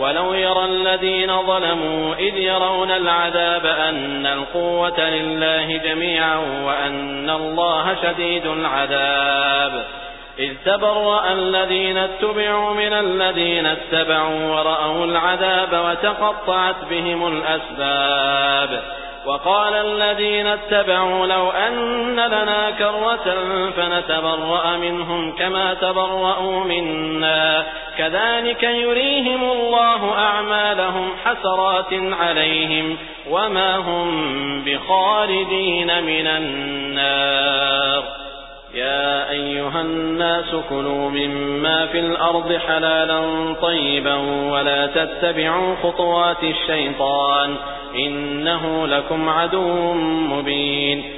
ولو يرى الذين ظلموا إذ يرون العذاب أن القوة لله جميعا وأن الله شديد العذاب. إذ تبرأ الذين اتبعوا من الذين اتبعوا ورأوا العذاب وتقطعت بهم الأسباب. وقال الذين اتبعوا لو أن لنا كرة فنتبرأ منهم كما تبرأوا منا. كذلك يريهم الله أعمالهم حسرات عليهم وما هم بخالدين من النار. يا أيها الناس كلوا مما في الأرض حلالا طيبا ولا تتبعوا خطوات الشيطان إنه لكم عدو مبين.